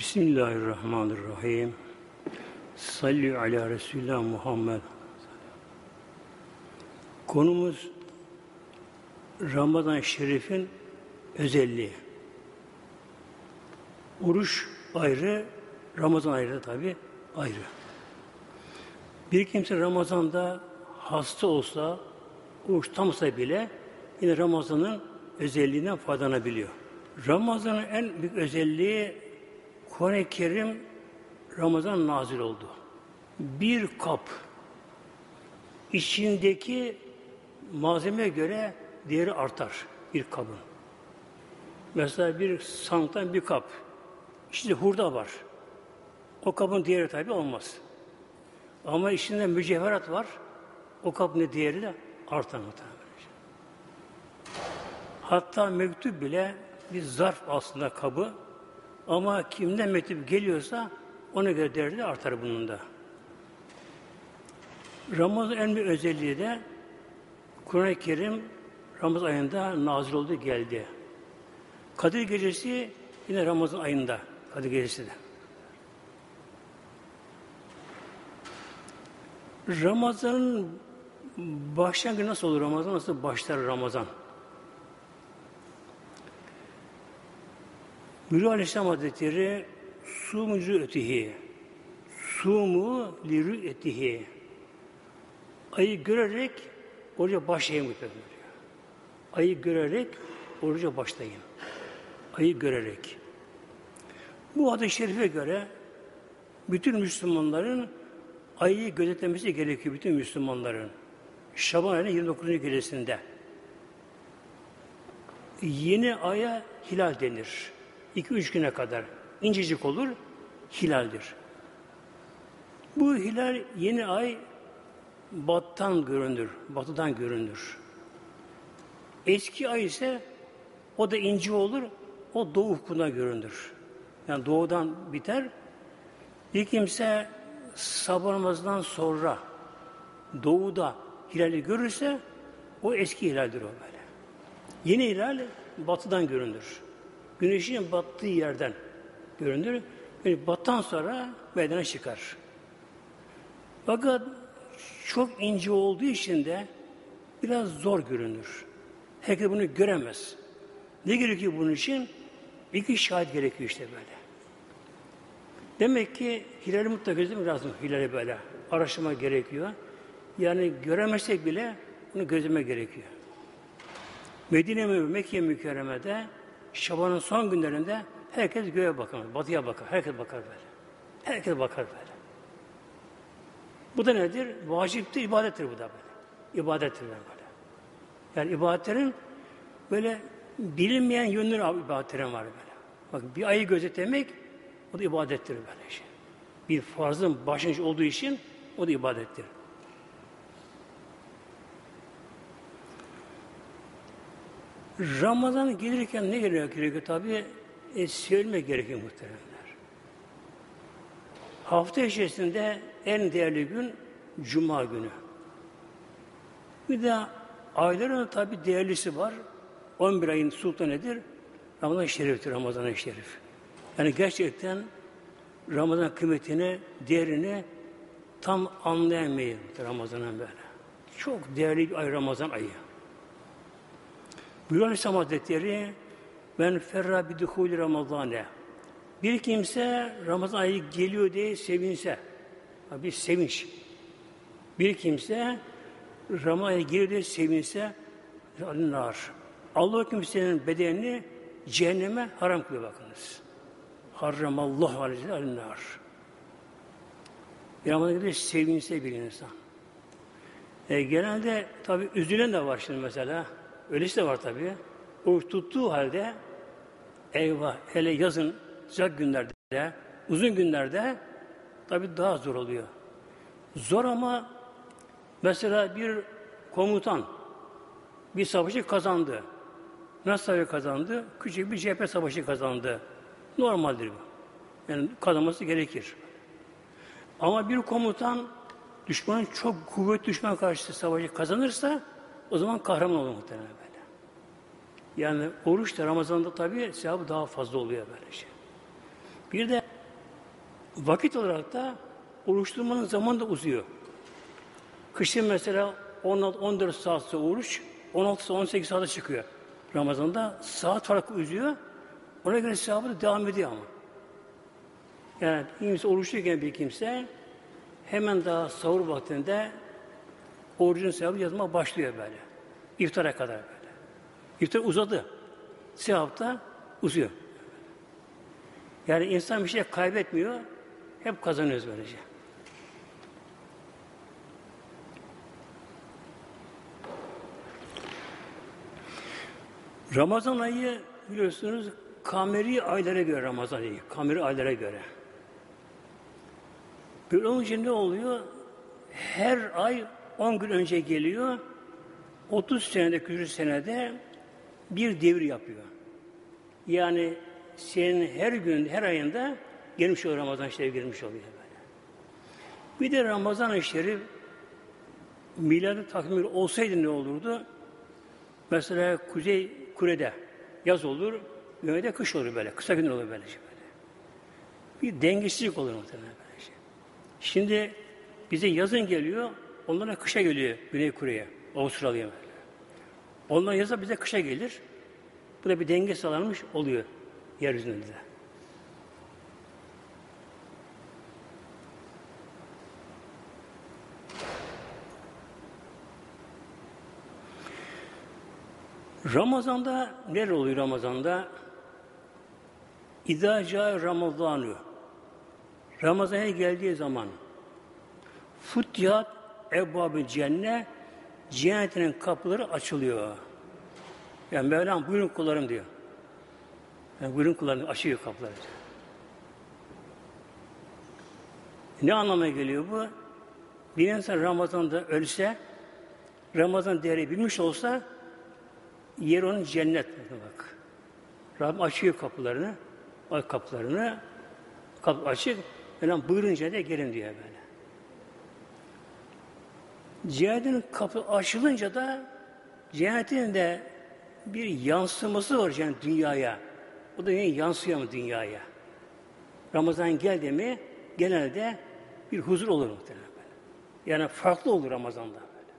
Bismillahirrahmanirrahim. Salli ala Resulullah Muhammed. Konumuz Ramazan-ı Şerif'in özelliği. Oruç ayrı, Ramazan ayrı tabi ayrı. Bir kimse Ramazan'da hasta olsa, oruç tamsa bile yine Ramazan'ın özelliğinden faydalanabiliyor. Ramazan'ın en büyük özelliği Kuran-ı Kerim Ramazan nazil oldu. Bir kap içindeki malzeme göre değeri artar bir kabın. Mesela bir santan bir kap. İçinde hurda var. O kabın değeri tabi olmaz. Ama içinde mücevherat var. O kabın değeri de artar. Hatta mektup bile bir zarf aslında kabı. Ama kimden mektup geliyorsa ona göre değeri de artar bunun da. Ramazan en büyük özelliği de Kur'an-ı Kerim Ramazan ayında nazil oldu geldi. Kadir gecesi yine Ramazan ayında. Kadir gecesi de. Ramazan'ın başlangıcı nasıl olur Ramazan? Nasıl başlar Ramazan? Mürü Aleyhisselam Hazretleri Sumucu ötihi Sumu lirü etihi Ayı görerek oruca muhtemelen diyor. Ayı görerek oruca başlayın. Ayı görerek. Bu adı şerife göre bütün Müslümanların ayı gözetlemesi gerekiyor bütün Müslümanların. Şaban ayının 29. gecesinde. Yeni aya hilal denir. 2-3 güne kadar incecik olur, hilaldir. Bu hilal yeni ay battan görünür, batıdan görünür. Eski ay ise o da ince olur, o doğu ufkuna görünür. Yani doğudan biter. Bir kimse sabah namazından sonra doğuda hilali görürse o eski hilaldir o böyle. Yeni hilal batıdan görünür. Güneşin battığı yerden görünür. Yani battan sonra meydana çıkar. Fakat çok ince olduğu için de biraz zor görünür. Herkes bunu göremez. Ne gerekiyor bunun için? İki şahit gerekiyor işte böyle. Demek ki hilali mutlaka gözlemek lazım. Hilali böyle. Araştırma gerekiyor. Yani göremezsek bile bunu gözleme gerekiyor. Medine ve Mekke mükerremede Şaban'ın son günlerinde herkes göğe bakar, batıya bakar. Herkes bakar böyle. Herkes bakar böyle. Bu da nedir? Vaciptir, ibadettir bu da böyle. İbadettir böyle. Yani ibadetlerin böyle bilinmeyen yönleri ibadetlerin var böyle. Bak bir ayı gözetlemek o da ibadettir böyle şey. Bir farzın başlangıç olduğu için o da ibadettir. Ramazan gelirken ne gerekiyor? Tabi e, sevilmek gerekiyor muhteremler. Hafta içerisinde en değerli gün Cuma günü. Bir de ayların tabi değerlisi var. 11 ayın sultanı nedir? Ramazan-ı Şerif'tir, Ramazan-ı Şerif. Yani gerçekten Ramazan kıymetini, değerini tam anlayamayız Ramazan'ın böyle. Çok değerli bir ay Ramazan ayı. Buyuruyor Aleyhisselam Hazretleri ben ferra bidihûli Ramazan'e bir kimse Ramazan ayı geliyor diye sevinse bir sevinç bir kimse Ramazan ayı geliyor diye sevinse nar. Allah kimsenin bedenini cehenneme haram kılıyor bakınız. Harramallahu aleyhi nar. Bir Ramazan geliyor sevinse bir insan. E, genelde tabi üzülen de var şimdi mesela. Öylesi de var tabii. Oruç tuttuğu halde eyvah hele yazın sıcak günlerde uzun günlerde tabi daha zor oluyor. Zor ama mesela bir komutan bir savaşı kazandı. Nasıl savaşı kazandı? Küçük bir cephe savaşı kazandı. Normaldir bu. Yani kazanması gerekir. Ama bir komutan düşmanın çok kuvvet düşman karşısı savaşı kazanırsa o zaman kahraman olur muhtemelen. Yani oruç da Ramazan'da tabii sevabı daha fazla oluyor böyle şey. Bir de vakit olarak da oruç zaman da uzuyor. Kışın mesela 16-14 saatse oruç, 16 18 saate çıkıyor. Ramazan'da saat farkı uzuyor. Ona göre sevabı da devam ediyor ama. Yani kimse oruçluyken bir kimse hemen daha sahur vaktinde orucun sevabı yazma başlıyor böyle. İftara kadar böyle. İftar uzadı. Sevap da uzuyor. Yani insan bir şey kaybetmiyor. Hep kazanıyoruz böylece. Ramazan ayı biliyorsunuz kameri aylara göre Ramazan ayı. Kameri aylara göre. Böyle olunca ne oluyor? Her ay 10 gün önce geliyor. 30 senede, 40 senede bir devir yapıyor. Yani senin her gün, her ayında gelmiş oluyor Ramazan şerif girmiş oluyor böyle. Bir de Ramazan-ı Şerif miladı takvimi olsaydı ne olurdu? Mesela Kuzey Kure'de yaz olur, güneyde kış olur böyle. Kısa gün olur böyle. böyle. Bir dengesizlik olur muhtemelen böyle şey. Şimdi bize yazın geliyor, onlara kışa geliyor Güney Kure'ye, Avustralya'ya Ondan yaza bize kışa gelir. Bu da bir denge sağlanmış oluyor yeryüzünde. Ramazan'da ne oluyor Ramazan'da? İdâ Ramazanı Ramazan'a geldiği zaman Futyat ebbab cennet cennetinin kapıları açılıyor. Yani Mevlam buyurun kullarım diyor. Yani buyurun kullarım açıyor kapıları. Ne anlamaya geliyor bu? Bir insan Ramazan'da ölse, Ramazan değeri bilmiş olsa, yer onun cennet. Bak. Rabbim açıyor kapılarını, ay kapılarını, kapı açık, Mevlam buyurunca da gelin diyor böyle. Cennetin kapı açılınca da cennetin de bir yansıması var cennet dünyaya. O da yansıyor mu dünyaya? Ramazan geldi mi genelde bir huzur olur muhtemelen böyle. Yani farklı olur Ramazan'da böyle.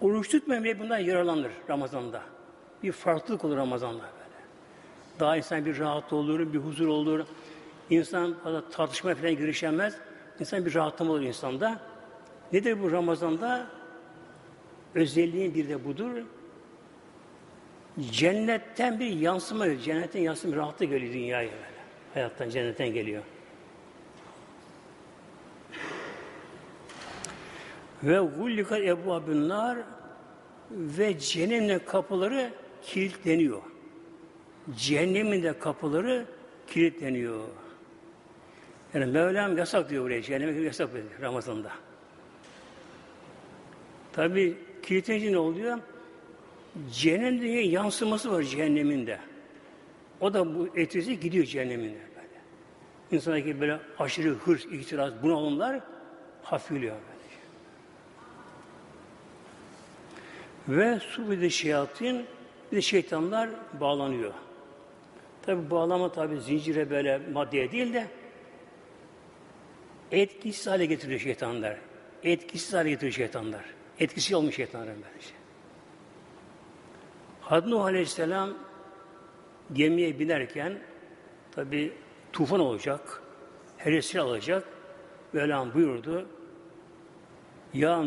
Oruç tutmayan bundan yararlanır Ramazan'da. Bir farklılık olur Ramazan'da böyle. Daha insan bir rahat olur, bir huzur olur. İnsan fazla tartışma falan girişemez. İnsan bir rahatlama olur insanda. Nedir bu Ramazan'da? Özelliğin bir de budur. Cennetten bir yansıma, cennetten yansıma rahatlı geliyor dünyaya böyle. Hayattan, cennetten geliyor. Ve gullikat ebu nar ve cehennemin kapıları kilitleniyor. Cehennemin de kapıları kilitleniyor. Yani Mevlam yasak diyor buraya. Cehenneme yasak diyor Ramazan'da. Tabi kilitlenince ne oluyor? Cehennemde yansıması var cehennemin de. O da bu etkisi gidiyor cehennemine böyle. İnsandaki böyle aşırı hırs, itiraz, bunalımlar hafifliyor böyle. Ve su bir de şeyatin, bir de şeytanlar bağlanıyor. Tabi bağlama tabi zincire böyle maddeye değil de etkisiz hale getiriyor şeytanlar. Etkisiz hale getiriyor şeytanlar. Etkisi olmuş şeytanların böylece. Hazreti Nuh Aleyhisselam gemiye binerken tabi tufan olacak, her alacak. Mevlam buyurdu. Ya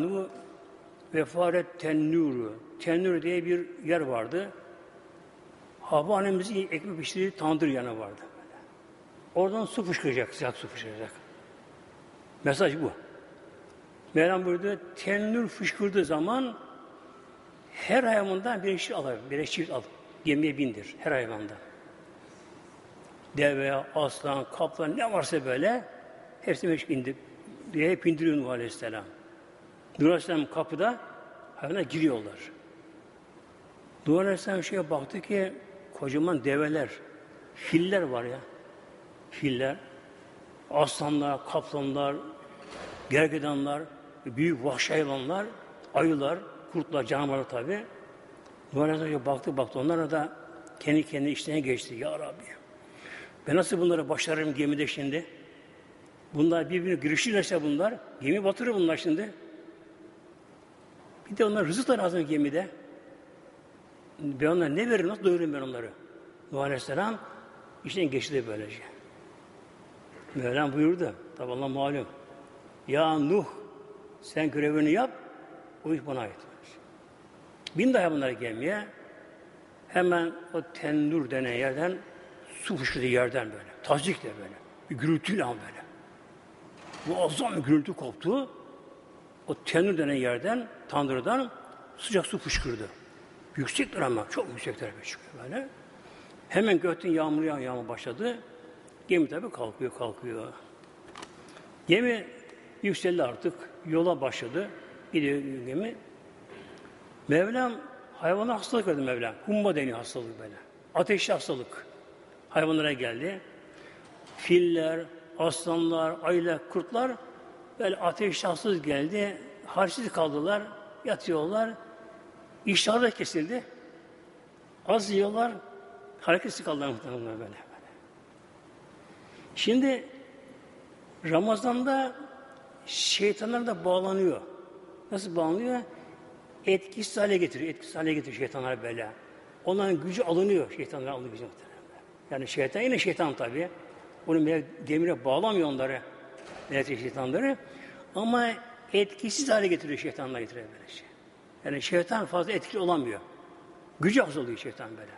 vefaret tennuru. Tennur diye bir yer vardı. Hava annemizin ekmek pişirdiği tandır yanı vardı. Oradan su fışkıracak, sıcak su fışkıracak. Mesaj bu. Mevlam buyurdu, tennür fışkırdığı zaman her hayvandan bir eşit alır, bir eşit al. Gemiye bindir her hayvanda. Deve, aslan, kaplan ne varsa böyle hepsini meşgul indir. Diye hep indiriyor Nuh Aleyhisselam. Nuh Aleyhisselam kapıda hayvana giriyorlar. Nuh Aleyhisselam şeye baktı ki kocaman develer, filler var ya. Filler, aslanlar, kaplanlar, gergedanlar, büyük vahşi hayvanlar, ayılar, kurtlar, canavarlar tabi. Nuh Aleyhisselam baktı baktı onlara da kendi kendine işlerine geçti. Ya Rabbi Ben nasıl bunları başarırım gemide şimdi? Bunlar birbirini girişirlerse bunlar, gemi batırır bunlar şimdi. Bir de onlar rızık da lazım gemide. Ben onlara ne veririm, nasıl doyururum ben onları? Nuh Aleyhisselam işten geçti böylece. Mevlam buyurdu. Tabi Allah malum. Ya Nuh sen görevini yap, o iş bana ait. Bin daha bunlara gelmeye hemen o tennur denen yerden su fışkırdı yerden böyle. Tazikle böyle. Bir gürültüyle ama böyle. Muazzam bir gürültü koptu. O tennur denen yerden, tandırdan sıcak su fışkırdı. Yüksektir ama, çok yüksektir bir çıkıyor böyle. Hemen gökten yağmur yağ yağmur başladı. Gemi tabi kalkıyor, kalkıyor. Gemi yükseldi artık, yola başladı. Gidiyor gemi. Mevlam hayvana hastalık verdi Mevlam. Humma deniyor hastalık böyle. Ateşli hastalık. Hayvanlara geldi. Filler, aslanlar, ayılar, kurtlar böyle ateşli hastalık geldi. Harçsız kaldılar, yatıyorlar. İştahı da kesildi. Az yiyorlar, hareketsiz kaldılar muhtemelen böyle. Şimdi Ramazan'da şeytanlar da bağlanıyor. Nasıl bağlanıyor? Etkisiz hale getiriyor. Etkisiz hale getiriyor şeytanlar böyle. Onların gücü alınıyor. Şeytanlar alıyor gücü muhtemelen. Yani şeytan yine şeytan tabii. Onu demire bağlamıyor onları. Melek şeytanları. Ama etkisiz hale getiriyor şeytanlar getiriyor böyle şey. Yani şeytan fazla etkili olamıyor. Gücü az oluyor şeytan böyle.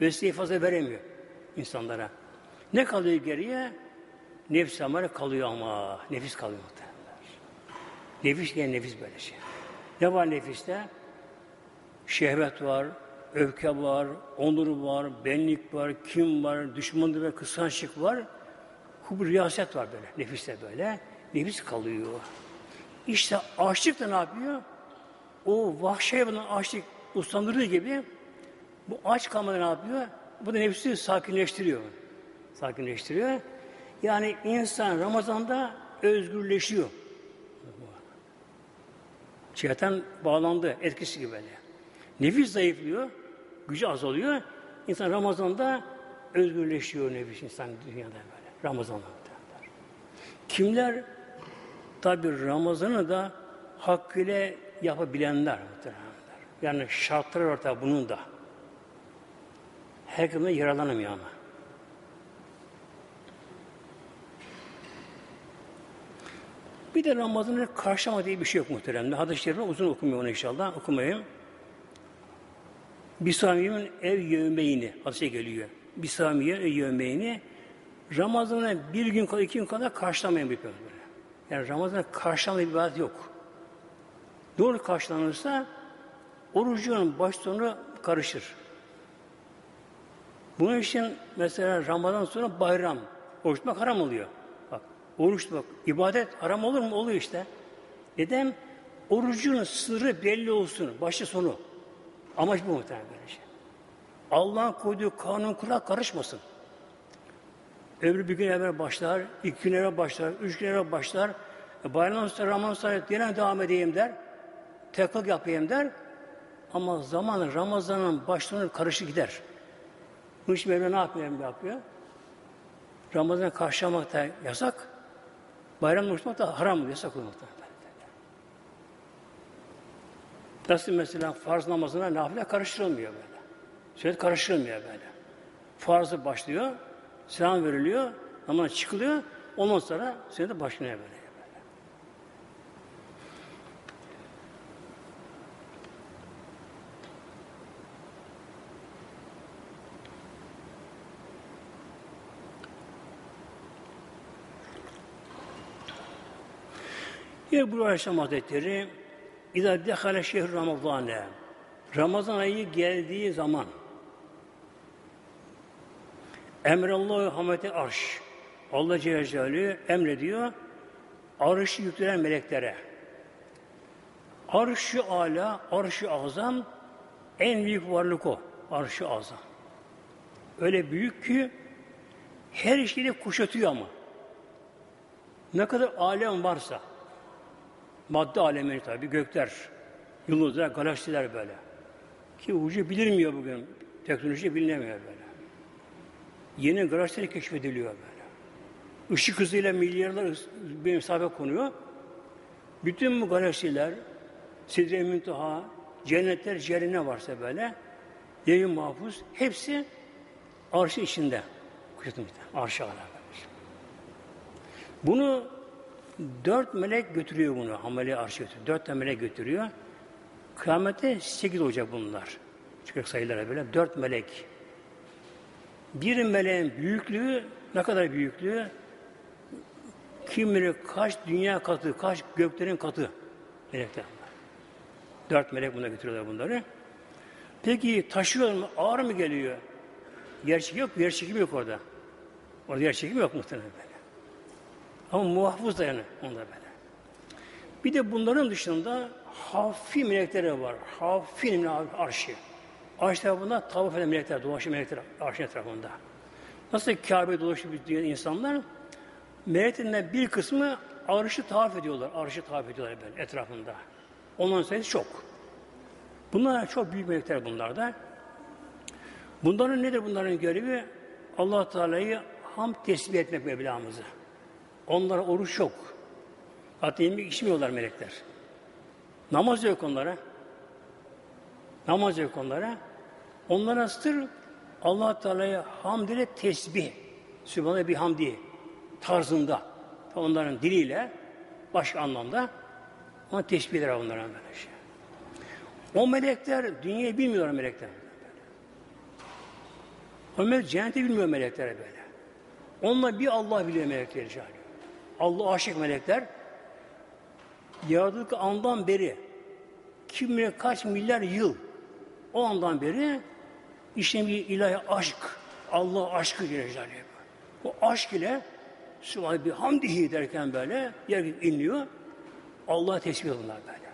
Vesileyi fazla veremiyor insanlara. Ne kalıyor geriye? Nefis amare kalıyor ama. Nefis kalıyor muhtemelen. Nefis yani nefis böyle şey. Ne var nefiste? Şehvet var, öfke var, onur var, benlik var, kim var, düşmanlık ve kıskançlık var. Kubur riyaset var böyle, nefiste böyle. Nefis kalıyor. İşte açlık da ne yapıyor? O vahşi hayvanın açlık uslandırdığı gibi bu aç kalmada ne yapıyor? Bu da nefsi sakinleştiriyor. Sakinleştiriyor. Yani insan Ramazan'da özgürleşiyor. Şeytan bağlandı, etkisi gibi böyle. Nefis zayıflıyor, gücü azalıyor. İnsan Ramazan'da özgürleşiyor nefis insan dünyada böyle. Ramazan'da. Kimler? Tabi Ramazan'ı da hakkıyla yapabilenler. Yani şartları tabi bunun da. Herkese yaralanamıyor ama. Bir de Ramazan'ı karşılama diye bir şey yok muhteremde. Hadis-i şerifler uzun okumuyor onu inşallah. Okumayayım. Bisamiye'nin ev yövmeyini hadise geliyor. Bisamiye ev yövmeyini Ramazan'a bir gün kadar, iki gün kadar karşılamayın bir böyle. Yani Ramazan'a karşılamayan bir ibadet yok. Doğru karşılanırsa orucun baş sonu karışır. Bunun için mesela Ramazan sonra bayram, oruç haram oluyor. Oruç tutmak, ibadet haram olur mu? Oluyor işte. Neden? Orucun sırrı belli olsun, başı sonu. Amaç bu muhtemelen böyle şey. Allah'ın koyduğu kanun kural karışmasın. Öbürü bir gün evvel başlar, iki gün evvel başlar, üç gün evvel başlar. E, bayramdan sonra, Ramazan sonra yine devam edeyim der. Teklik yapayım der. Ama zaman Ramazan'ın başlarına karışık gider. Bu iş Mevla ne yapıyor? yapıyor? Ramazan'a karşılamak da yasak. Bayram oruçmak da haram, yasak olmak da. Nasıl mesela farz namazına nafile karıştırılmıyor böyle. Sünnet karıştırılmıyor böyle. Farzı başlıyor, selam veriliyor, namaz çıkılıyor, ondan sonra sünnete başlıyor böyle. Yine bu Aleyhisselam Hazretleri İzâ dehale şehr Ramazan'e Ramazan ayı geldiği zaman Emrallahu hamete arş Allah Celle Celaluhu emrediyor arşı yüklenen meleklere arşı ala, arşı azam en büyük varlık o. Arşı azam. Öyle büyük ki her şeyi kuşatıyor ama. Ne kadar alem varsa Madde alemleri tabi, gökler, yıldızlar, galaksiler böyle. Ki ucu bilinmiyor bugün. Teknoloji bilinemiyor böyle. Yeni galaksiler keşfediliyor böyle. Işık hızıyla milyarlar bir mesafe konuyor. Bütün bu galaksiler, Sidre-i Münteha, cennetler, ne varsa böyle, Levh-i Mahfuz, hepsi arşın içinde. Kuşatın işte, arşı ala böyle. Bunu dört melek götürüyor bunu, hamile arşı götürüyor. Dört tane melek götürüyor. Kıyamette sekiz olacak bunlar. Çıkacak sayılara böyle. Dört melek. Bir meleğin büyüklüğü, ne kadar büyüklüğü? Kim bilir kaç dünya katı, kaç göklerin katı melekler. Dört melek buna götürüyorlar bunları. Peki taşıyor mu? Ağır mı geliyor? Yer yok, yer çekimi yok orada. Orada yer çekimi yok muhtemelen. Ama muhafız da yani onda böyle. Bir de bunların dışında hafi melekleri var. Hafi arşı. Arş tarafında tavaf eden melekler, dolaşan melekler arşın etrafında. Nasıl Kabe dolaşıyor bir dünya insanlar? Meleklerin bir kısmı arşı tavaf ediyorlar. Arşı tavaf ediyorlar böyle etrafında. Onların sayısı çok. Bunlar çok büyük melekler bunlar da. Bunların nedir bunların görevi? allah Teala'yı ham tesbih etmek Mevlamızı. Onlara oruç yok. Hatta yemek içmiyorlar melekler. Namaz yok onlara. Namaz yok onlara. Onlara sır allah Teala'ya hamd ile tesbih. Sübhane bir hamdi tarzında. Onların diliyle başka anlamda ama tesbihler var onların böyle şey. O melekler dünyayı bilmiyorlar melekler. O melek cenneti bilmiyor melekler böyle. Onlar bir Allah biliyor melekleri cahil. Allah aşık melekler yaratıldık andan beri kim bilir kaç milyar yıl o andan beri işte bir ilahi aşk Allah aşkı Celle O aşk ile Sübhane bir hamdihi derken böyle yer inliyor. Allah tesbih bunlar böyle.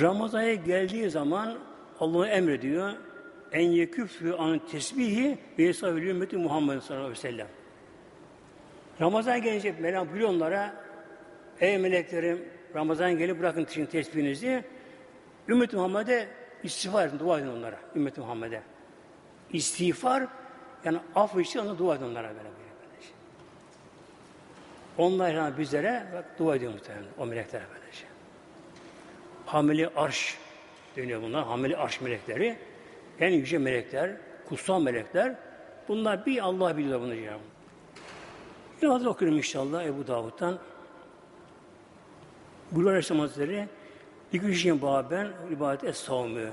Ramazan'a geldiği zaman Allah'ı emrediyor. En yeküfü an tesbihi ve yesavül ümmeti Muhammed sallallahu aleyhi ve sellem. Ramazan gelince Mevlam buyuruyor onlara Ey meleklerim Ramazan gelip bırakın için tesbihinizi Ümmet Muhammed'e istiğfar edin, dua edin onlara. Ümmet Muhammed'e. İstiğfar yani af için ona dua edin onlara böyle böyle. böyle. Onlar yani bizlere bak, dua ediyor muhtemelen o meleklere böyle şey. Hamili arş deniyor bunlar. Hamili arş melekleri. En yüce melekler, kutsal melekler. Bunlar bir Allah biliyor bunu ya. Biraz okuyorum inşallah Ebu Davud'dan. Buyuruyor Aleyhisselam Hazretleri Likülüşiyen baben ibadet es savmı.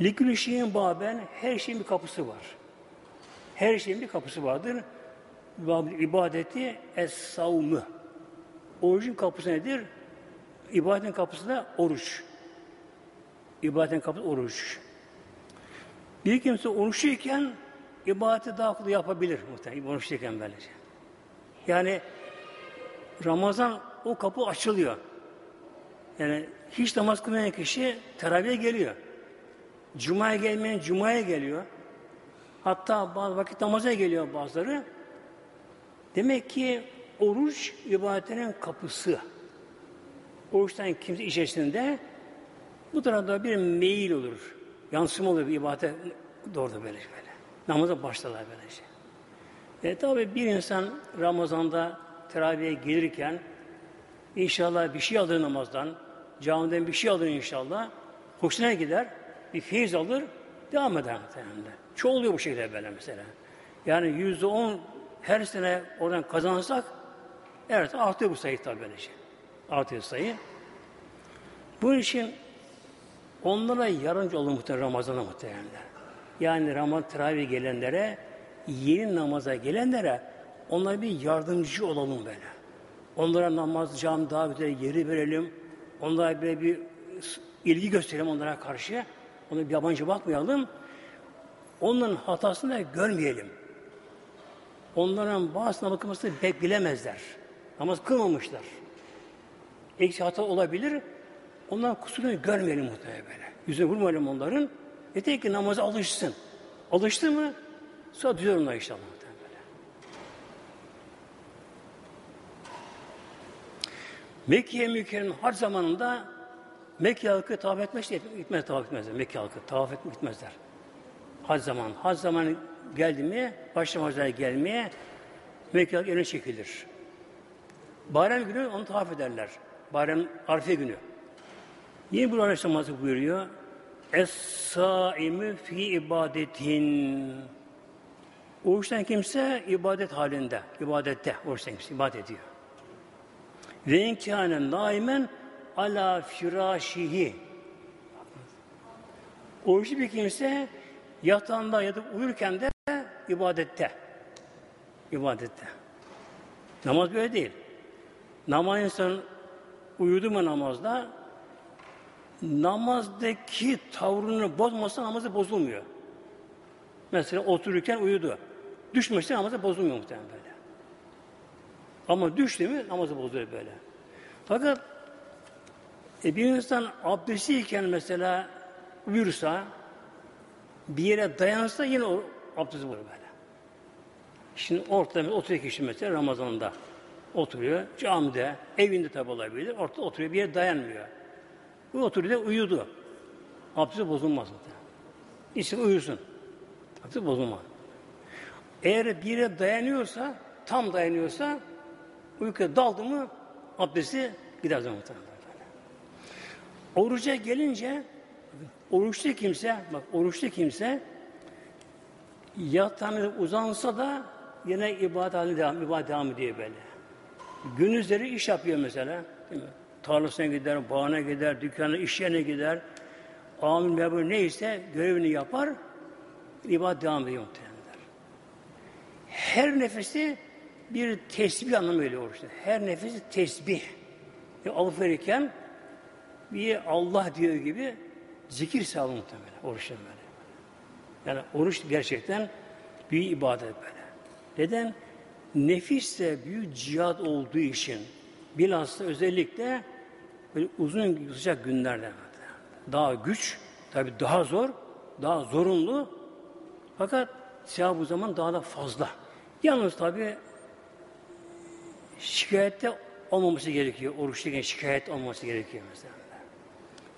Likülüşiyen baben her şeyin bir kapısı var. Her şeyin bir kapısı vardır. İbadeti es savmı. Orucun kapısı nedir? İbadetin kapısı da oruç. İbadetin kapısı oruç. Bir kimse oruçluyken ibadeti daha kolay yapabilir muhtemelen. Oruçluyken böylece. Yani Ramazan o kapı açılıyor. Yani hiç namaz kılmayan kişi teravihe geliyor. Cuma'ya gelmeyen Cuma'ya geliyor. Hatta bazı vakit namaza geliyor bazıları. Demek ki oruç ibadetinin kapısı. Oruçtan kimse içerisinde bu tarafta bir meyil olur. Yansıma olur bir ibadete doğru böyle böyle. Namaza başlarlar böyle şey. E tabi bir insan Ramazan'da teravihe gelirken inşallah bir şey alır namazdan, camiden bir şey alır inşallah, hoşuna gider, bir feyiz alır, devam eder muhtemelen. Çoğuluyor bu şekilde böyle mesela. Yani yüzde on her sene oradan kazansak, evet artıyor bu sayı tabi böyle şey. Artıyor sayı. Bunun için onlara yardımcı olun muhtemelen Ramazan'a muhtemelen. Yani Ramazan teravih gelenlere, yeni namaza gelenlere onlara bir yardımcı olalım böyle. Onlara namaz, cam, davete yeri verelim. Onlara böyle bir ilgi gösterelim onlara karşı. Ona bir yabancı bakmayalım. Onların hatasını da görmeyelim. Onların bazı bakılmasını pek bilemezler. Namaz kılmamışlar. Eksi hata olabilir. Onların kusurunu görmeyelim muhtemelen böyle. Yüzüne vurmayalım onların. Yeter ki namaza alışsın. Alıştı mı sonra düzelir onlar inşallah. Böyle. Mekke mükerremin har zamanında Mekke halkı tavaf etmez, gitmez, tavaf etmezler. Mekke halkı tavaf etmez, gitmezler. Hac zaman, hac zamanı geldi mi, başlama hacılara gelmeye Mekke halkı öne çekilir. Bayram günü onu tavaf ederler. Bayram Arife günü. Yine bu Aleyhisselam buyuruyor. Es-saimü fi ibadetin. Oruçtan kimse ibadet halinde, ibadette oruçtan kimse ibadet ediyor. Ve inkâne naimen ala firâşihi. Oruçlu bir kimse yatağında yatıp uyurken de ibadette. İbadette. Namaz böyle değil. Namaz insan uyudu mu namazda namazdaki tavrını bozmasa namazı bozulmuyor. Mesela otururken uyudu. Düşmüşse namazı bozulmuyor muhtemelen böyle. Ama düştü mü namazı bozuluyor böyle. Fakat e, bir insan abdestliyken mesela uyursa bir yere dayansa yine o abdesti bozulur böyle. Şimdi ortada oturuyor kişi mesela Ramazan'da oturuyor. Camide, evinde tabi olabilir. Ortada oturuyor bir yere dayanmıyor. Bu oturuyor uyudu. Abdesti bozulmaz. İşte uyusun. Abdesti bozulmaz. Eğer bir dayanıyorsa, tam dayanıyorsa uykuya daldı mı abdesti gider zaman Oruca gelince oruçlu kimse, bak oruçlu kimse yatağına uzansa da yine ibadet devam, ibadet devam ediyor böyle. Gün üzeri iş yapıyor mesela. Değil mi? Tarlasına gider, bağına gider, dükkana, iş yerine gider. Amil memur neyse görevini yapar, ibadet devam ediyor muhtemelenler. Her nefesi bir tesbih anlamı öyle oruçta. Her nefesi tesbih. Yani alıp verirken bir Allah diyor gibi zikir sağlı muhtemelen oruçta böyle. Yani oruç gerçekten büyük ibadet böyle. Neden? Nefis de büyük cihat olduğu için bilhassa özellikle böyle uzun sıcak günlerde daha güç, tabi daha zor, daha zorunlu fakat sevap bu zaman daha da fazla. Yalnız tabi şikayette olmaması gerekiyor. Oruçluyken şikayet olmaması gerekiyor mesela.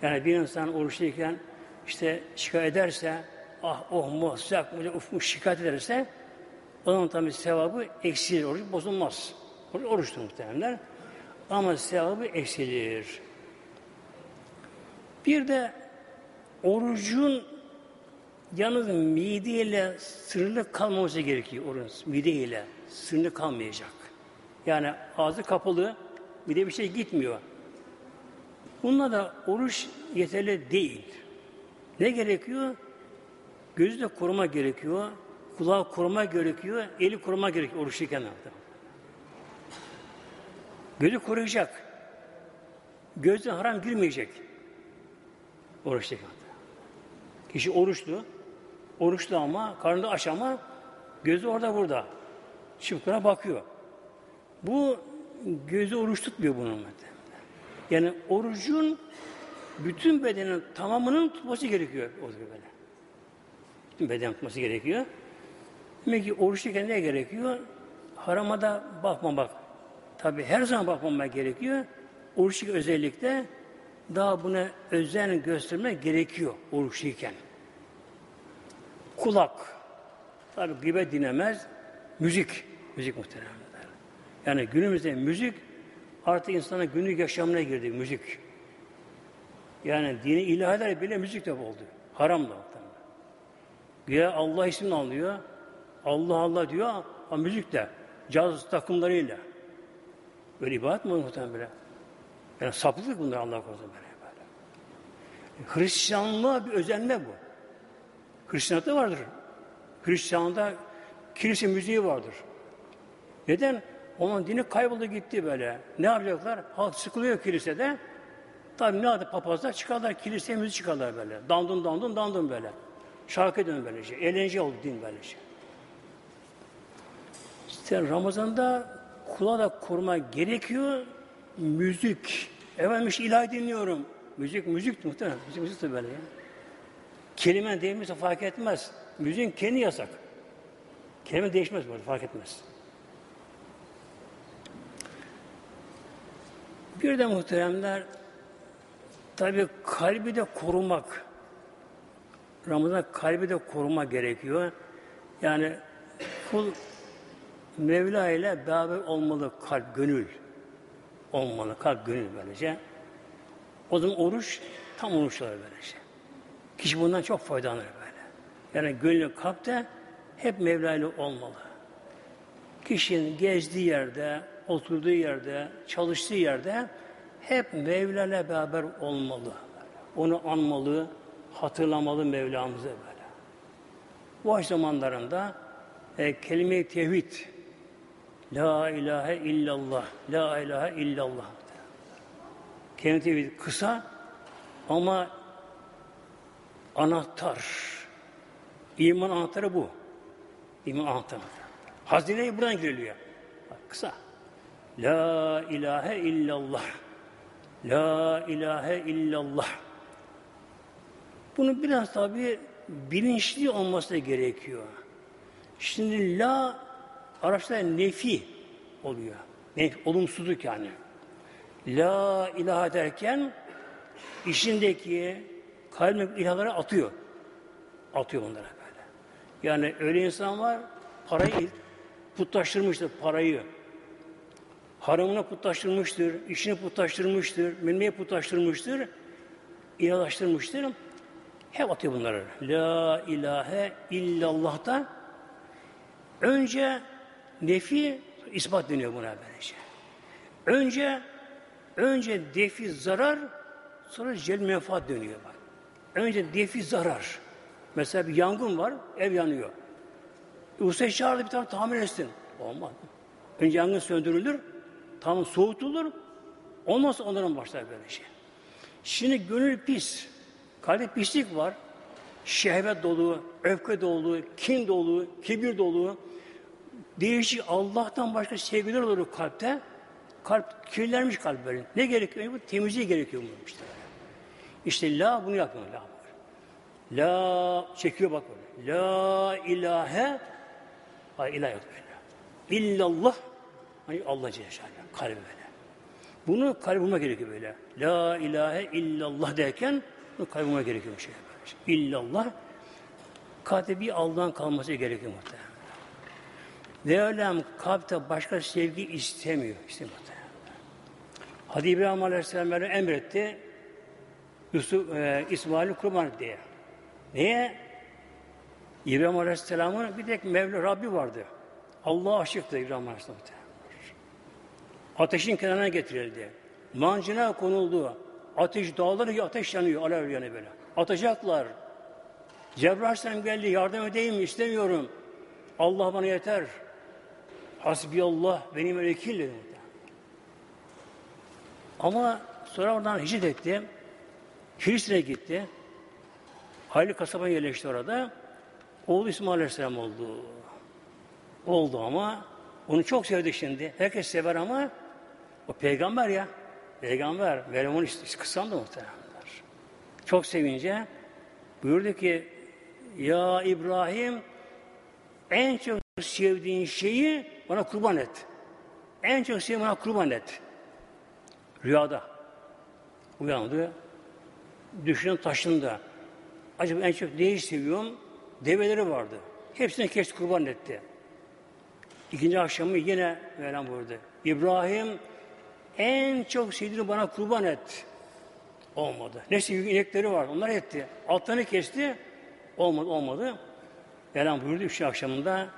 Yani bir insan oruçluyken işte şikayet ederse ah oh mu sıcak mı uf mu şikayet ederse o zaman tabi sevabı eksilir. Oruç bozulmaz. Oruç oruçtur muhtemelenler. Ama sevabı eksilir. Bir de orucun yalnız mideyle sınırlı kalmaması gerekiyor oruç. Mideyle sınırlı kalmayacak. Yani ağzı kapalı, bir de bir şey gitmiyor. Bununla da oruç yeterli değil. Ne gerekiyor? Gözü de koruma gerekiyor, kulağı koruma gerekiyor, eli koruma gerekiyor oruçluyken. Gözü koruyacak. Gözden haram girmeyecek. Oruçluyken. Kişi oruçlu, oruçlu ama, karnında aç ama gözü orada burada. Çıpkına bakıyor. Bu gözü oruç tutmuyor bunun. Yani orucun bütün bedenin tamamının tutması gerekiyor. O böyle. Bütün beden tutması gerekiyor. Demek ki oruçluyken ne gerekiyor? Harama da bakmamak. Tabi her zaman bakmamak gerekiyor. Oruçluk özellikle daha buna özen göstermek gerekiyor oruçluyken. Kulak. Tabi gıybet dinlemez. Müzik. Müzik muhteremler. Yani günümüzde müzik artık insanın günlük yaşamına girdi müzik. Yani dini ilahiler bile müzik de oldu. Haram da. Güya Allah ismini alıyor. Allah Allah diyor ama müzik de. Caz takımlarıyla. Böyle ibadet mi muhtemelen böyle? Yani sapıklık bunlar Allah korusun böyle. böyle. Hristiyanlığa bir özenme bu. Hristiyanlıkta vardır. Hristiyanlıkta kilise müziği vardır. Neden? Onun dini kayboldu gitti böyle. Ne yapacaklar? Halk sıkılıyor kilisede. Tabi ne adı papazlar çıkarlar kiliseye müzik çıkarlar böyle. Dandun dandun dandun böyle. Şarkı dön böyle şey. Eğlence oldu din böyle şey. İşte Ramazan'da kula da koruma gerekiyor. Müzik. Efendim işte ilahi dinliyorum. Müzik, müzik muhtemelen. Müzik, müzik de böyle ya. Kelime değişmesi fark etmez. Müziğin kendi yasak. Kelime değişmez böyle fark etmez. Bir de muhteremler Tabi kalbi de korumak. Ramazan kalbi de koruma gerekiyor. Yani kul Mevla ile beraber olmalı kalp, gönül olmalı. Kalp, gönül böylece. O zaman oruç tam oruç olur böylece. Kişi bundan çok faydalanır böyle. Yani gönlü kalpte hep Mevla ile olmalı. Kişinin gezdiği yerde, oturduğu yerde, çalıştığı yerde hep Mevla ile beraber olmalı. Onu anmalı, hatırlamalı Mevlamızı böyle. Bu zamanlarında e, kelime-i tevhid La ilahe illallah La ilahe illallah Kelime-i tevhid kısa ama anahtar. İman anahtarı bu. İman anahtarı. Hazine buradan giriliyor. Bak, kısa. La ilahe illallah. La ilahe illallah. Bunun biraz tabi bilinçli olması gerekiyor. Şimdi la araçta nefi oluyor. Nefi, olumsuzluk yani. La ilahe derken işindeki kalbindeki ilahları atıyor. Atıyor onlara böyle. Yani öyle insan var parayı putlaştırmıştır parayı. Haramına putlaştırmıştır, işini putlaştırmıştır, bilmeyi putlaştırmıştır, ilahlaştırmıştır. Hep atıyor bunları. La ilahe illallah da önce nefi ispat deniyor buna böylece. Önce önce defi zarar sonra cel menfaat dönüyor bak. Önce defi zarar. Mesela bir yangın var, ev yanıyor. Usta çağırdı bir tane tamir etsin. Olmaz. Önce yangın söndürülür, tam soğutulur. Ondan sonra onların başlar böyle şey. Şimdi gönül pis. Kalpte pislik var. Şehvet dolu, öfke dolu, kin dolu, kibir dolu. Değişik Allah'tan başka sevgiler olur kalpte. Kalp kirlenmiş kalp böyle. Ne gerekiyor? Bu temizliği gerekiyor bunun işte. İşte la bunu yapıyor la. La çekiyor bak böyle. La ilahe Ay ilah yok böyle. İllallah hani Allah Celle. Kalbi böyle. Bunu kalbime gerekiyor böyle. La ilahe illallah derken bunu kalbime gerekiyor bir şey. Böyle. İllallah kalpte bir Allah'ın kalması gerekiyor muhtemelen. Mevlam kalpte başka sevgi istemiyor. İstemiyor. Hadi İbrahim Aleyhisselam emretti. Yusuf, e, İsmail'i kurban diye. Niye? İbrahim Aleyhisselam'ın bir tek Mevla Rabbi vardı. Allah aşıktı İbrahim Aleyhisselam. Ateşin kenarına getirildi. Mancına konuldu. Ateş dağları ateş yanıyor, alev yanıyor böyle. Atacaklar. Cebrail Aleyhisselam geldi, yardım edeyim mi? İstemiyorum. Allah bana yeter. Hasbiyallah, benim vekil dedi. Ama sonra oradan hicret etti. Filistin'e gitti. Hayli kasaba yerleşti orada. Oğlu İsmail Aleyhisselam oldu. Oldu ama onu çok sevdi şimdi. Herkes sever ama o peygamber ya. Peygamber. Meryem onu kıskandı muhtemelenler. Çok sevince buyurdu ki Ya İbrahim en çok sevdiğin şeyi bana kurban et. En çok sevdiğin bana kurban et. Rüyada. Uyandı. Düşünün taşında. Acaba en çok neyi seviyorum? Develeri vardı. Hepsini kesti kurban etti. İkinci akşamı yine Mevlam buyurdu. İbrahim en çok sevdiğini bana kurban et. Olmadı. Neyse inekleri var. Onlar etti. Altlarını kesti. Olmadı, olmadı. Mevlam buyurdu üç akşamında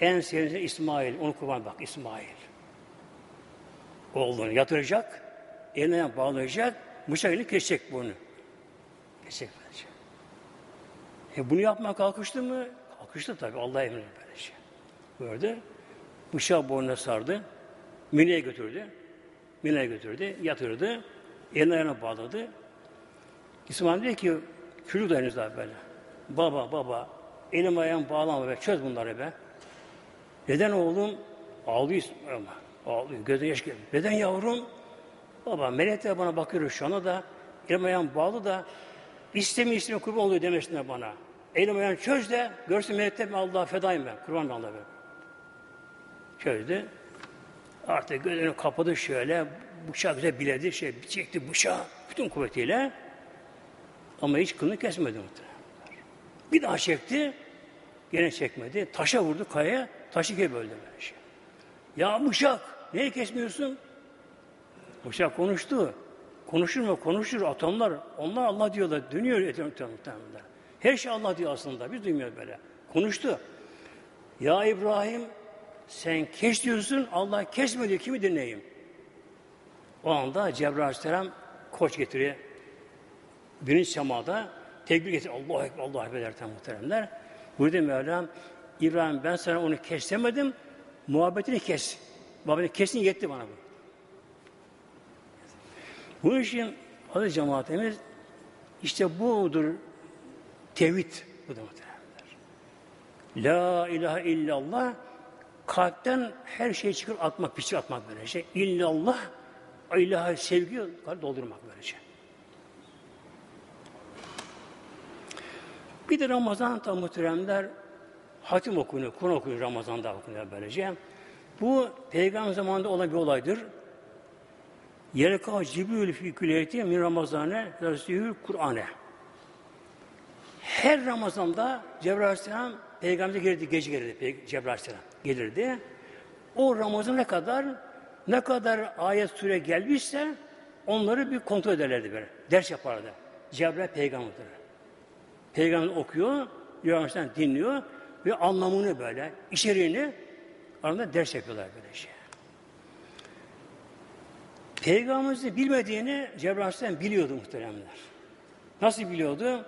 en sevdiği İsmail. Onu kurban bak İsmail. Oğlunu yatıracak. Eline bağlayacak. Bıçakını kesecek bunu. Kesecek bence. E bunu yapmaya kalkıştı mı? Kalkıştı tabii. Allah emri böyle şey. Böyle bıçağı boynuna sardı. Mine'ye götürdü. Mine'ye götürdü. Yatırdı. Eline ayağına bağladı. İsmail dedi ki çocuk da henüz daha böyle. Baba baba elim ayağım bağlama be. Çöz bunları be. Neden oğlum? Ağlıyor ama. Ağlıyor. Gözden yaş geliyor. Neden yavrum? Baba melekler bana bakıyor şu anda da elim ayağım bağlı da istemi istemi kurban oluyor demesinler bana. Elim ayağını çöz de görsün melekler mi Allah'a fedayım ben. Kurban Allah'a ben. Çözdü. Artık gözünü kapadı şöyle. bıçağı güzel biledi, şey çekti bıçağı bütün kuvvetiyle ama hiç kılını kesmedi muhtemelen. Bir daha çekti, gene çekmedi. Taşa vurdu kayaya, taşı gibi böldü böyle şey. Ya bıçak, neyi kesmiyorsun? Bıçak konuştu. Konuşur mu? Konuşur. Atomlar, onlar Allah diyorlar. Dönüyor muhtemelen. Her şey Allah diyor aslında. Biz duymuyoruz böyle. Konuştu. Ya İbrahim sen kes diyorsun, Allah kesme diyor. Kimi dinleyeyim? O anda Cebrail Aleyhisselam koç getiriyor. Birinci semada tekbir getiriyor. Allahu Ekber, Allahu Ekber derken muhteremler. Buyurdu Mevlam, İbrahim ben sana onu kes demedim, muhabbetini kes. Muhabbetini kesin yetti bana bu. Bunun için aziz cemaatimiz işte budur tevhid bu da muhteremler. La ilahe illallah kalpten her şeyi çıkıp atmak, piçik atmak böyle şey. İllallah ilahe sevgi doldurmak böyle şey. Bir de Ramazan tam muhteremler hatim okunuyor, Kur'an okunuyor Ramazan'da okunuyor böylece. Bu peygamber zamanında olan bir olaydır. Yereka Cibril fi küleyeti min Ramazane Resulü Kur'an'e. Her Ramazan'da Cebrail Aleyhisselam peygamber gelirdi, gece gelirdi Cebrail Aleyhisselam gelirdi. O Ramazan'a kadar ne kadar ayet süre gelmişse onları bir kontrol ederlerdi böyle. Ders yapardı. Cebrail peygamberdir. Peygamber okuyor, Peygamber dinliyor ve anlamını böyle, içeriğini arasında ders yapıyorlar böyle şey. Peygamberimizin bilmediğini Cebrail biliyordu muhteremler. Nasıl biliyordu?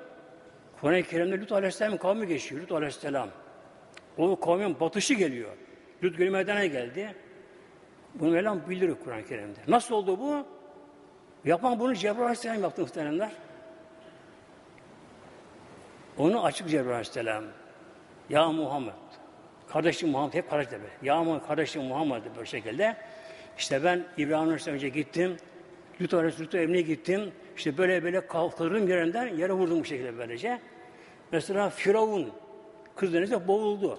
Kur'an-ı Kerim'de Lut Aleyhisselam'ın kavmi geçiyor. Lut Aleyhisselam. O kavmin batışı geliyor. Lut Gölü meydana geldi. Bunu Mevlam bildiriyor Kur'an-ı Kerim'de. Nasıl oldu bu? Yapan bunu Cebrail Aleyhisselam yaptı muhteremler. Onu açık Cebrail Aleyhisselam. Ya Muhammed. Kardeşim Muhammed hep kardeş böyle. Ya Muhammed, kardeşim Muhammed böyle şekilde. İşte ben İbrahim Aleyhisselam önce gittim. Lut Aleyhisselam evine gittim. İşte böyle böyle kaldırdım yerinden yere vurdum bu şekilde böylece. Mesela Firavun kız denize boğuldu.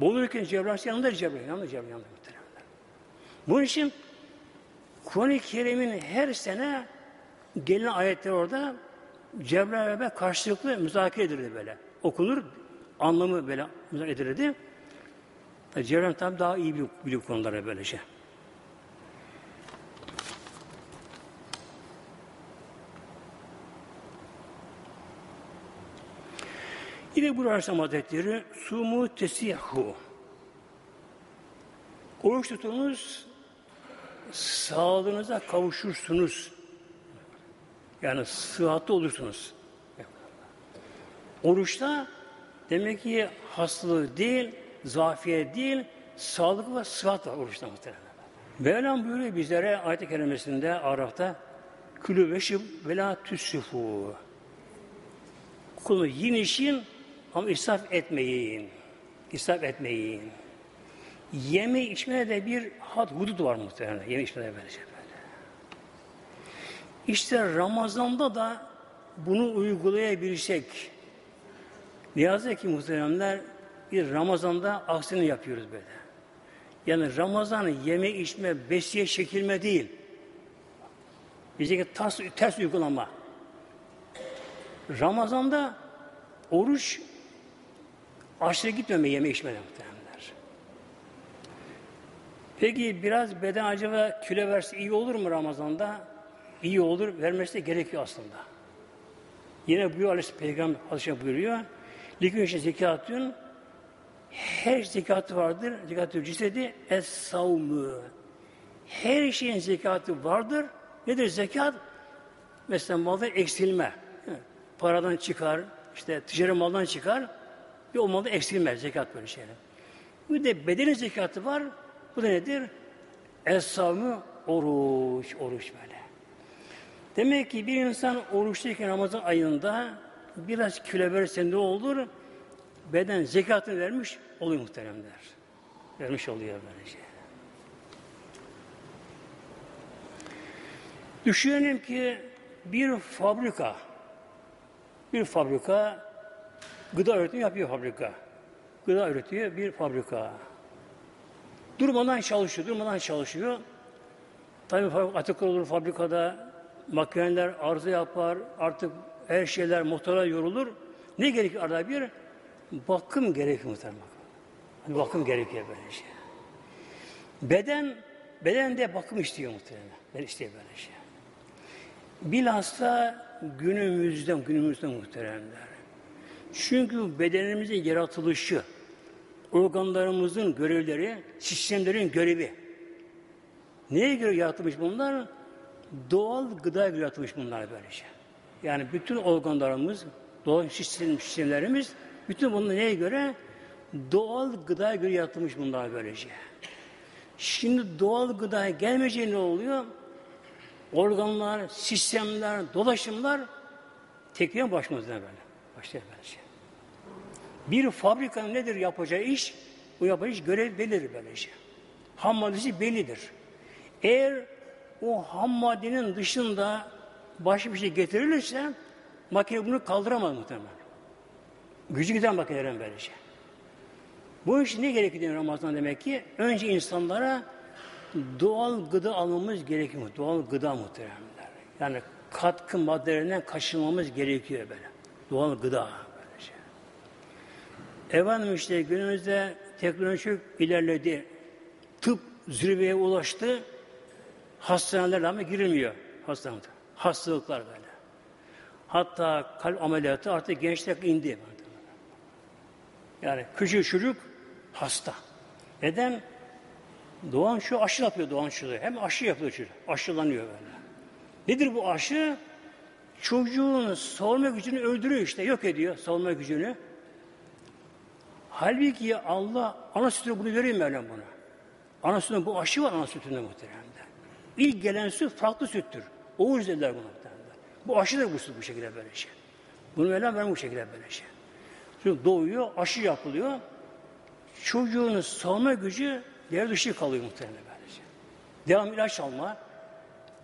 Boğulurken Cebrail yanında Cebrail, yanında Cebrail, yanında muhtemelen. Bunun için Kur'an-ı Kerim'in her sene gelen ayetler orada Cebrail ve karşılıklı müzakere edildi böyle. Okunur, anlamı böyle müzakere edildi. Cebrail tam daha iyi biliyor, biliyor konulara böylece. Yine bu Aleyhisselam Hazretleri sumu tesihu. Oruç tutunuz, sağlığınıza kavuşursunuz. Yani sıhhatli olursunuz. Oruçta demek ki hastalığı değil, zafiyet değil, sağlık ve sıhhat var oruçta muhtemelen. Mevlam buyuruyor bizlere ayet-i kerimesinde Araf'ta külü veşib ve la tüssüfû. Kulu yiyin işin ama israf etmeyin. İsraf etmeyin. Yeme içmede de bir had hudut var muhtemelen. Yeme içmede böylece böyle. İşte Ramazan'da da bunu uygulayabilsek ne yazık ki muhteremler bir Ramazan'da aksini yapıyoruz böyle. Yani Ramazan yeme içme, besiye çekilme değil. Bizdeki ters, ters uygulama. Ramazan'da oruç aşırı gitmeme yeme içmeden muhtemelenler. Peki biraz beden acaba kilo verse iyi olur mu Ramazan'da? İyi olur. Vermesi de gerekiyor aslında. Yine bu Aleyhisselam Peygamber Aleyhisselam buyuruyor. Likün için zekatın her zekatı vardır. Zekatı cesedi es savmü. Her şeyin zekatı vardır. Nedir zekat? Mesela malda eksilme. Paradan çıkar, işte ticari maldan çıkar. Bir o malda eksilmez zekat böyle şeyler. Bir de bedenin zekatı var. Bu da nedir? Es-savmü oruç, oruç böyle. Demek ki bir insan oruçluyken Ramazan ayında biraz kilo verirse ne olur? Beden zekatını vermiş oluyor muhteremler. Vermiş oluyor böylece. Düşünelim ki bir fabrika bir fabrika gıda üretimi yapıyor fabrika. Gıda üretiyor bir fabrika. Durmadan çalışıyor, durmadan çalışıyor. Tabii atıklar olur fabrikada, makineler arıza yapar, artık her şeyler motora yorulur. Ne gerekir arada bir? Bakım gerekir muhtemelen. Hani bakım gerekiyor böyle şey. Beden, beden de bakım istiyor muhtemelen. Ben istiyor böyle şey. Bilhassa günümüzden, günümüzden muhteremler. Çünkü bedenimizin yaratılışı, organlarımızın görevleri, sistemlerin görevi. Neye göre yaratılmış bunlar? Doğal gıda yaratılmış bunlar böylece. Yani bütün organlarımız, doğal sistem, sistemlerimiz, bütün bunlar neye göre? Doğal gıdaya göre yaratılmış bunlar böylece. Şimdi doğal gıdaya gelmeyince ne oluyor? Organlar, sistemler, dolaşımlar tekrar başımızda böyle. Başlıyor böylece. Bir fabrikanın nedir yapacağı iş? Bu yapacağı iş görev belirli böylece. Ham maddesi bellidir. Eğer o ham maddenin dışında başka bir şey getirilirse makine bunu kaldıramaz muhtemelen. Gücü giden makinelerin böylece. Bu iş ne gerekiyor Ramazan demek ki? Önce insanlara doğal gıda almamız gerekiyor. Doğal gıda muhteremler. Yani katkı maddelerinden kaçınmamız gerekiyor böyle. Doğal gıda. Böylece. Efendim işte günümüzde teknoloji ilerledi. Tıp zirveye ulaştı. Hastanelerle ama girilmiyor hastanede. Hastalıklar böyle. Hatta kalp ameliyatı artık gençler indi. Yani küçük çocuk hasta. Neden? Doğan şu aşı yapıyor doğan şu. Hem aşı yapıyor çocuk. Aşılanıyor böyle. Nedir bu aşı? Çocuğun savunma gücünü öldürüyor işte. Yok ediyor savunma gücünü. Halbuki Allah ana sütüne bunu veriyor Mevlam buna. Ana sütünde bu aşı var ana sütünde muhteremde. İlk gelen süt farklı süttür. Oğuz dediler buna. Bu aşıdır bu bu şekilde böyle şey. Bunu Mevlam vermiş bu şekilde böyle şey. Çocuk doğuyor, aşı yapılıyor. Çocuğun savunma gücü devre dışı kalıyor muhtemelen böylece. Devam ilaç alma.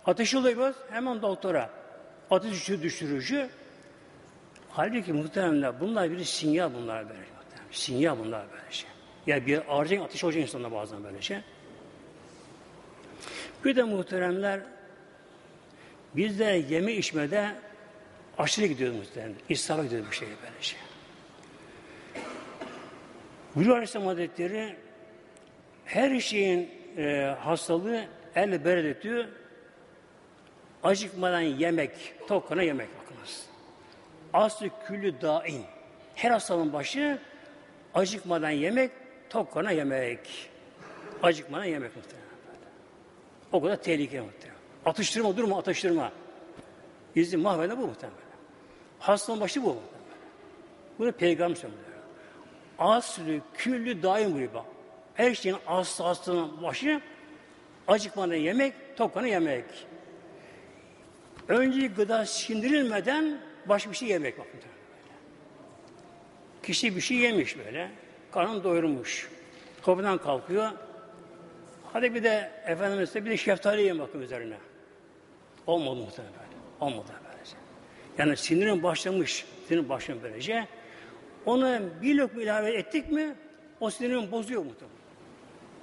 Ateş oluyor biraz, hemen doktora. Ateş düşürücü. Halbuki muhtemelen bunlar bir sinyal bunlar böyle. Muhtemelen. Sinyal bunlar böyle şey. Yani bir ağrıcak ateş olacak insanda bazen böyle şey. Bir de muhteremler biz de yeme içmede aşırı gidiyoruz muhtemelen. İsrafa gidiyoruz bu şeye böyle şey. Buyuruyor Aleyhisselam Hazretleri her şeyin e, hastalığı elle beret. Acıkmadan yemek, tokana yemek bakınız. Aslı küllü dain. Her hastalığın başı acıkmadan yemek, tokana yemek. Acıkmadan yemek muhtemelen. O kadar tehlikeli muhtemelen. Atıştırma, durma, atıştırma. Bizi mahveden bu muhtemelen. Hastalığın başı bu muhtemelen. Bunu Peygamber söylüyor. Aslı küllü daim bak. Her şeyin aslı aslının başı acıkmadan yemek, tokana yemek. Önce gıda sindirilmeden başka bir şey yemek bakın. Kişi bir şey yemiş böyle. Karnını doyurmuş. Kapıdan kalkıyor. Hadi bir de Efendimiz de bir de şeftali yiyin bakın üzerine. Olmadı muhtemelen böyle. Olmadı böylece. Yani sinirin başlamış. Sinirin başlamış böylece. Ona bir lokma ilave ettik mi o sinirini bozuyor muhtemelen.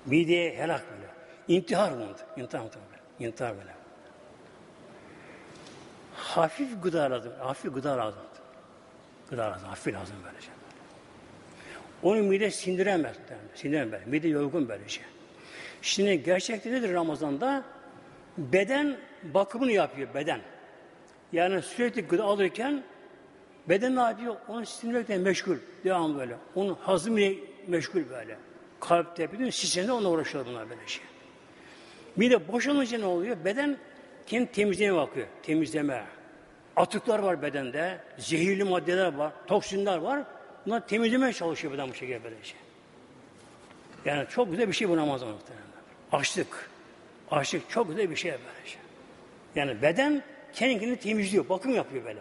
Mideye helak böyle. İntihar mı? İntihar mı? İntihar böyle. Hafif gıda lazım. Hafif gıda lazım. Gıda lazım. Hafif lazım böylece. Onu mide sindiremez. Sindiremez. Mide yorgun böylece. Şimdi gerçekte nedir Ramazan'da? Beden bakımını yapıyor beden. Yani sürekli gıda alırken beden ne yapıyor? Onu sindirmekle meşgul. Devam böyle. Onun hazmıyla meşgul böyle. Kalpte bütün sistemde ona uğraşıyor bunlar böyle şey. Bir de boşalınca ne oluyor? Beden kendi temizliğine bakıyor. Temizleme. Atıklar var bedende. Zehirli maddeler var. Toksinler var. Bunlar temizlemeye çalışıyor beden bu şekilde böyle şey. Yani çok güzel bir şey bu Ramazan muhtemelen. Açlık. Açlık çok güzel bir şey böyle şey. Yani beden kendini temizliyor. Bakım yapıyor böyle.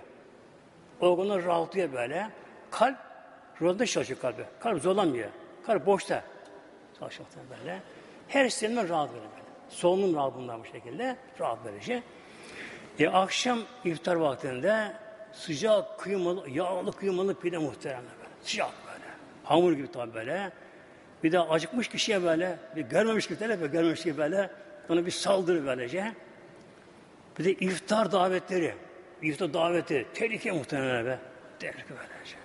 Organlar rahatlıyor böyle. Kalp rolda çalışıyor kalbi. Kalp zorlanmıyor. Kalp boşta. Çalışıyor böyle. Her sistemden rahat böyle. böyle. Solunum rahat bunlar bu şekilde. Rahat böylece. E, akşam iftar vaktinde sıcak kıymalı, yağlı kıymalı pide muhteremler böyle. Sıcak böyle. Hamur gibi tabi böyle. Bir de acıkmış kişiye böyle, bir görmemiş gibi böyle, görmemiş gibi böyle Ona bir saldırı böylece. Bir de iftar davetleri. İftar daveti. Tehlike muhtemelen be. Tehlike böylece.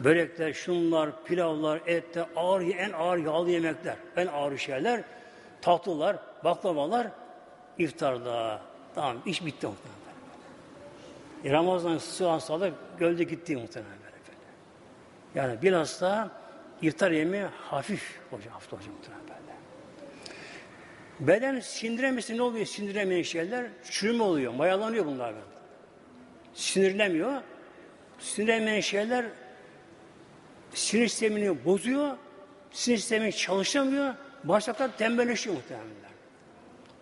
Börekler, şunlar, pilavlar, etler, ağır, en ağır yağlı yemekler, en ağır şeyler, tatlılar, baklavalar iftarda. Tamam, iş bitti muhtemelen. E, Ramazan sığan sağlık gölde gitti muhtemelen böyle. Yani bilhassa iftar yemeği hafif hocam, hafif hocam muhtemelen. Beden sindiremesi ne oluyor? Sindiremeyen şeyler çürüme oluyor, mayalanıyor bunlar. Sinirlemiyor. Sindiremeyen şeyler sinir sistemini bozuyor. Sinir sistemi çalışamıyor. Bağırsaklar tembelleşiyor muhtemelen.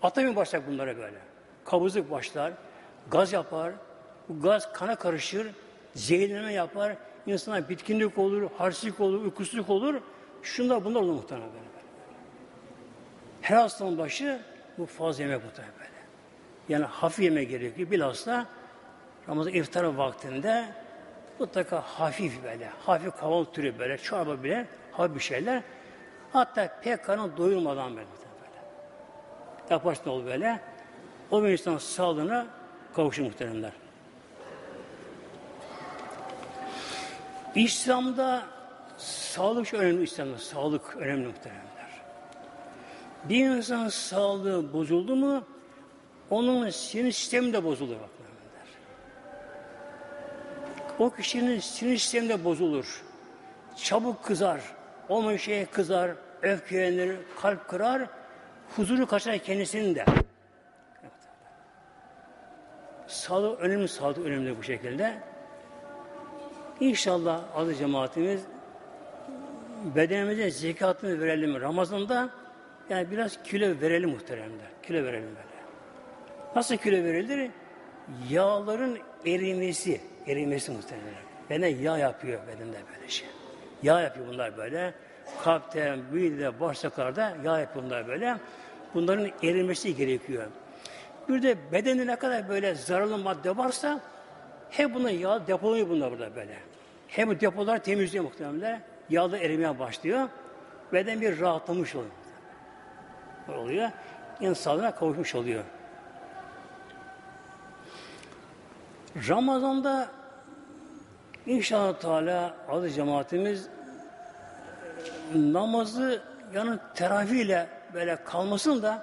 Atamıyor bağırsak bunlara böyle. Kabızlık başlar, gaz yapar, bu gaz kana karışır, zehirlenme yapar, insana bitkinlik olur, harsizlik olur, uykusuzluk olur. Şunlar bunlar olur muhtemelen. Her hastanın başı bu fazla yemek muhtemelen böyle. Yani hafif yemek gerekiyor. Bilhassa Ramazan iftarı vaktinde mutlaka hafif böyle, hafif kahvaltı türü böyle, çorba bile, hafif bir şeyler. Hatta pek karnı doyurmadan böyle. böyle. Yaparsın ol böyle. O bir insan sağlığına kavuşur muhteremler. İslam'da sağlık önemli İslam'da. Sağlık önemli muhteremler. Bir insanın sağlığı bozuldu mu onun sinir sistemi de bozulur. O kişinin sinir sistemi de bozulur. Çabuk kızar. Olmayan şeye kızar, öfkelenir, kalp kırar, huzuru kaçar kendisinin de. Sağlık önemli, sağlık önemli bu şekilde. İnşallah adı cemaatimiz bedenimize zekatını verelim Ramazan'da yani biraz kilo verelim muhteremler. Kilo verelim böyle. Nasıl kilo verilir? Yağların erimesi, erimesi muhteremler. Beden yağ yapıyor bedende böyle şey. Yağ yapıyor bunlar böyle. Kalpte, midede, bağırsaklarda yağ yapıyor bunlar böyle. Bunların erimesi gerekiyor. Bir de bedende ne kadar böyle zararlı madde varsa hep bunlar yağ depoluyor bunlar burada böyle. Hem bu depolar temizliyor muhtemelen. Yağda erimeye başlıyor. Beden bir rahatlamış oluyor. Oluyor. İnsanlara kavuşmuş oluyor. Ramazan'da inşallah Teala adı cemaatimiz namazı yani teravihle böyle kalmasın da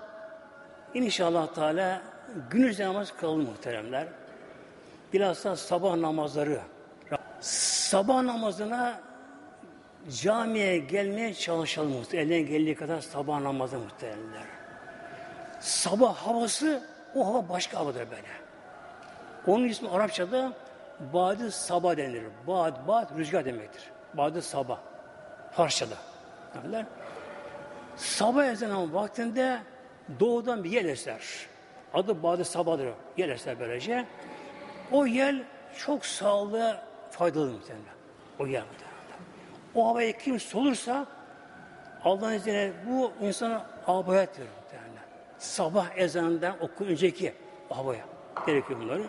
inşallah Teala gün üzeri namaz kılın muhteremler. Bilhassa sabah namazları. Sabah namazına camiye gelmeye çalışalım muhtemelen. Elden geldiği kadar sabah namazı muhteremler. Sabah havası o hava başka havadır böyle. Onun ismi Arapçada Badi Sabah denir. Bad, bad rüzgar demektir. Badi Sabah. Farsçada. Derler. Sabah ezanı vaktinde doğudan bir yel eser. Adı Badi Sabah'dır. Yel eser böylece. O yel çok sağlığa faydalı muhtemelen. O yel muhtemelen. O havayı kim solursa Allah'ın izniyle bu insana abayat verir muhtemelen. Sabah ezanından oku önceki havaya gerekiyor bunları.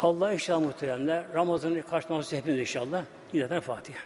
Allah inşallah muhteremler Ramazan'ın karşılaması hepimiz inşallah. İlahi Fatiha.